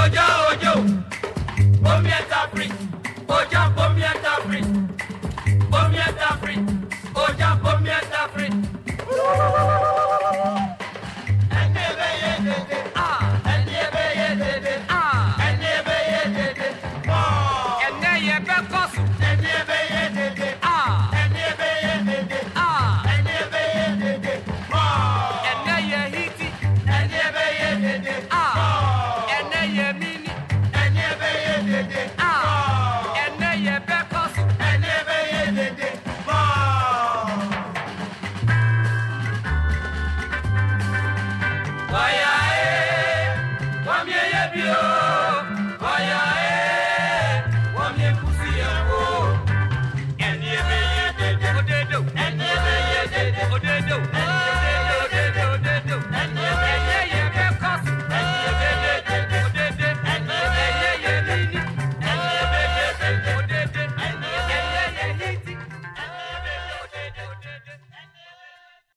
Ojo, ojo, omi ẹta free, ojo, omi ẹta. Oh,